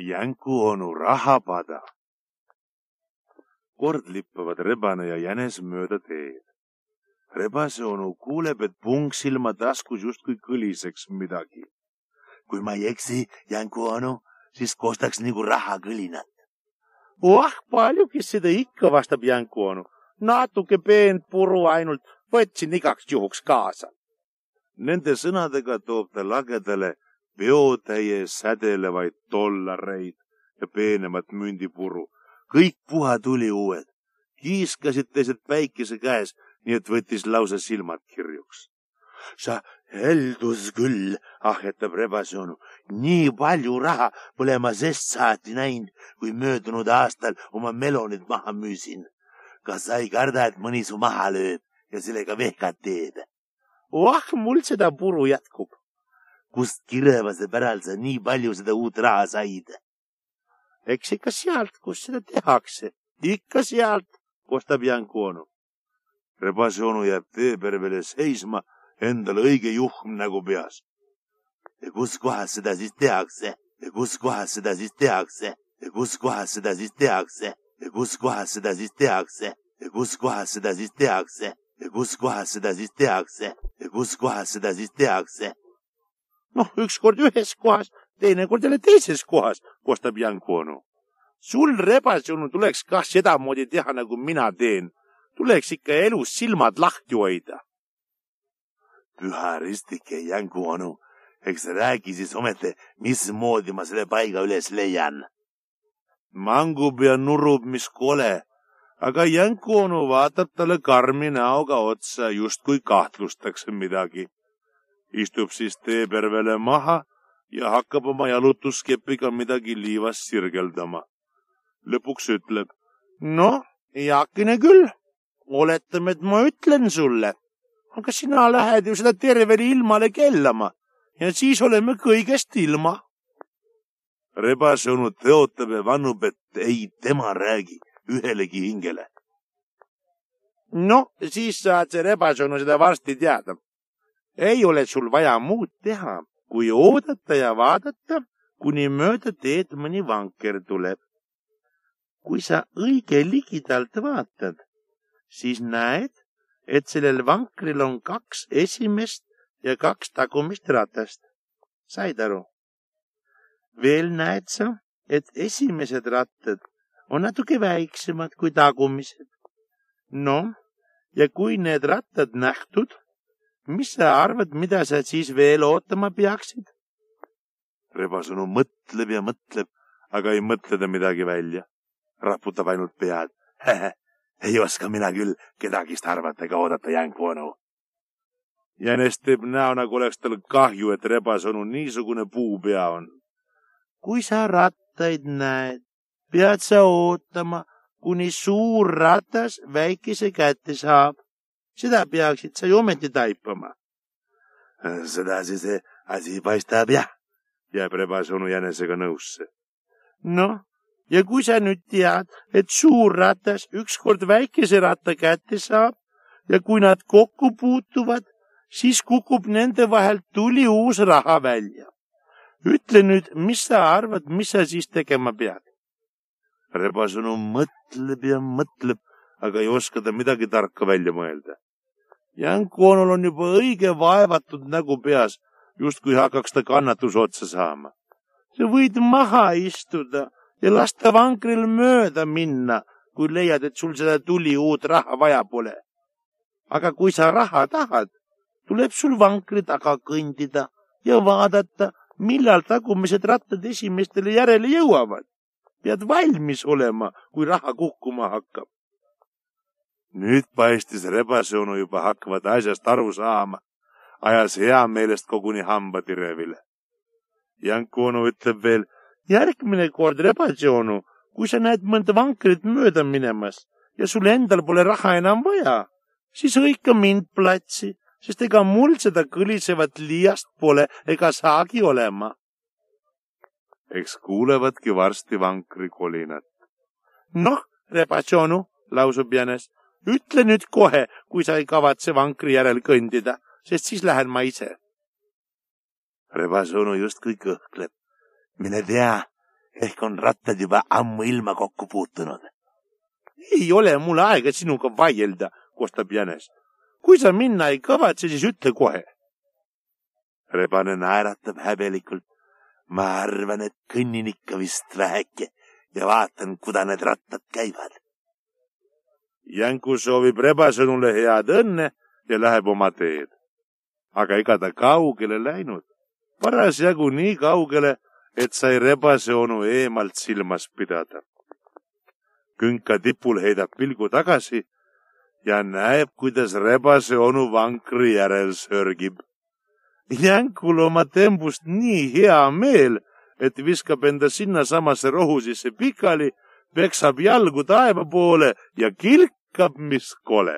Jänku onu rahapada. kord lippavad rebane ja jänes mööda teed. rebase onu kuuleb, et pungsilma taskus justkui kõliseks midagi. kui ma ei eksi, Jänku onu, siis kostaks nagu rahakõlinat. oh, paljugi seda ikka, vastab Jänku onu. natuke peent puru ainult, võtsin igaks juhuks kaasa. Nende sõnadega toob ta lagedale peotäie sädelevaid dollareid ja peenemat mündipuru. kõik puha tuli uued, kiiskasid teised päikese käes, nii et võttis lausa silmad kirjuks. sa heldus küll, ahhetab rebase onu. nii palju raha pole ma sest saati näinud, kui möödunud aastal oma melonid maha müüsin. kas sa ei karda, et mõni su maha lööb ja sellega vehkat teeb? oh, mul seda puru jätkub kust kirevase päral sa nii palju seda uut raha said? eks ikka sealt, kus seda tehakse, ikka sealt, kostab Janku onu. rebase onu jääb teepervele seisma, endal õige juhm nägu peas. ja kus kohas seda siis tehakse? Ja kus kohas seda siis tehakse? Ja kus kohas seda siis tehakse? Ja kus kohas seda siis tehakse? Ja kus kohas seda siis tehakse? Ja kus kohas seda siis tehakse? Ja kus kohas seda siis tehakse noh, ükskord ühes kohas, teinekord jälle teises kohas, kostab Janku onu. sul, rebase onu, tuleks kah sedamoodi teha, nagu mina teen. tuleks ikka elus silmad lahti hoida. püha ristike, Janku onu, eks räägi siis ometi, mismoodi ma selle paiga üles leian. mangub ja nurub, mis kole, aga Janku onu vaatab talle karmi näoga otsa, justkui kahtlustaks midagi istub siis teepervele maha ja hakkab oma jalutuskepiga midagi liivas sirgeldama. lõpuks ütleb. noh, heakene küll, oletame, et ma ütlen sulle, aga sina lähed ju seda tervele ilmale kellama ja siis oleme kõigest ilma. rebase onu tõotab ja vannub, et ei tema räägi ühelegi hingele. noh, siis saad see rebase onu seda varsti teada ei ole sul vaja muud teha, kui oodata ja vaadata, kuni mööda teed mõni vanker tuleb. kui sa õige ligidalt vaatad, siis näed, et sellel vankril on kaks esimest ja kaks tagumist ratast. said aru? veel näed sa, et esimesed rattad on natuke väiksemad kui tagumised. noh, ja kui need rattad nähtud, mis sa arvad, mida sa siis veel ootama peaksid? rebasõnu mõtleb ja mõtleb, aga ei mõtle ta midagi välja. raputab ainult pead. ei oska mina küll kedagist arvata ega oodata jänku onu. jänes teeb näo, nagu oleks tal kahju, et rebasõnu niisugune puupea on. kui sa rattaid näed, pead sa ootama, kuni suur ratas väikese kätte saab seda peaksid sa ju ometi taipama. sedasi see asi paistab jah, jääb rebase onu jänesega nõusse. noh, ja kui sa nüüd tead, et suur ratas ükskord väikese ratta kätte saab ja kui nad kokku puutuvad, siis kukub nende vahelt tuli uus raha välja. ütle nüüd, mis sa arvad, mis sa siis tegema pead? rebase onu mõtleb ja mõtleb, aga ei oska ta midagi tarka välja mõelda Jankonol on juba õige vaevatud nägu peas, justkui hakkaks ta kannatus otsa saama. sa võid maha istuda ja lasta vankril mööda minna, kui leiad, et sul seda tuli uut raha vaja pole. aga kui sa raha tahad, tuleb sul vankri taga kõndida ja vaadata, millal tagumised rattad esimestele järele jõuavad. pead valmis olema, kui raha kukkuma hakkab nüüd paistis rebase onu juba hakkavat asjast aru saama, ajas heameelest koguni hambad irevile. Janku onu ütleb veel, järgmine kord rebase onu, kui sa näed mõnda vankrit mööda minemas ja sul endal pole raha enam vaja, siis hõika mind platsi, sest ega mul seda kõlisevat liiast pole ega saagi olema. eks kuulevadki varsti vankri kolinat. noh, rebase onu, lausub jänes ütle nüüd kohe, kui sa ei kavatse vankri järel kõndida, sest siis lähen ma ise. rebase onu justkui kõhkleb. mine tea, ehk on rattad juba ammuilma kokku puutunud. ei ole mul aega sinuga vaielda, kostab jänes. kui sa minna ei kavatse, siis ütle kohe. rebane naeratab häbelikult. ma arvan, et kõnnin ikka vist väheke ja vaatan, kuda need rattad käivad. Jänku soovib rebasõnule head õnne ja läheb oma teed. aga ega ta kaugele läinud, parasjagu nii kaugele, et sai rebase onu eemalt silmas pidada. künka tipul heidab pilgu tagasi ja näeb, kuidas rebase onu vankri järel sörgib. Jänkul oma tembust nii hea meel, et viskab enda sinnasamasse rohu sisse pikali, peksab jalgu taeva poole ja kilkab, Kab miskole.